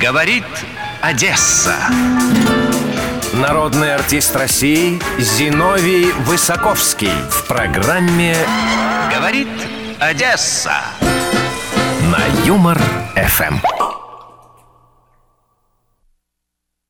Говорит Одесса. Народный артист России Зиновий Высоковский в программе Говорит Одесса. на Юмор ФМ.